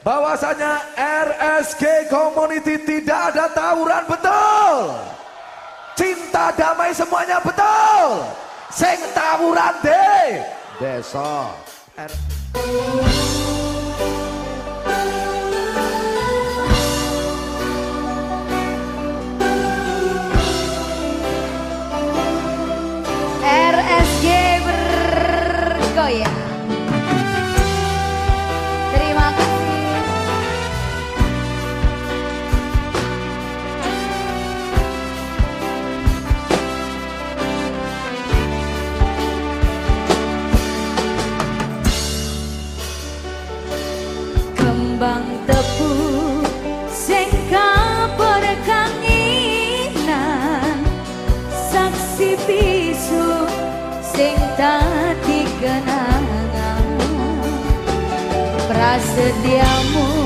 bahwasanya RSG Community tidak ada tawuran betul. Cinta damai semuanya betul. Sing tawuran deh. Desa. RSG bergoyang. kesediamu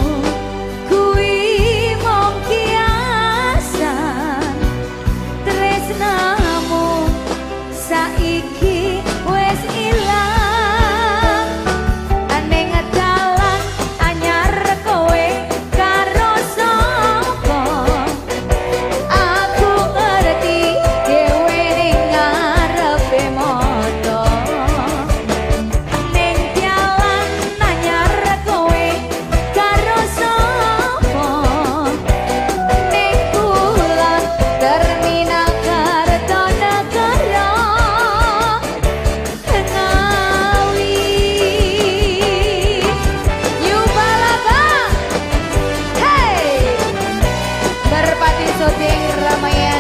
Soting Ramayana.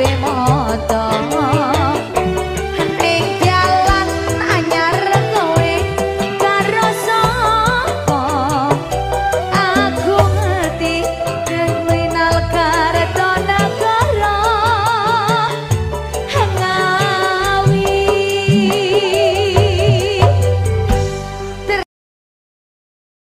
হবে মন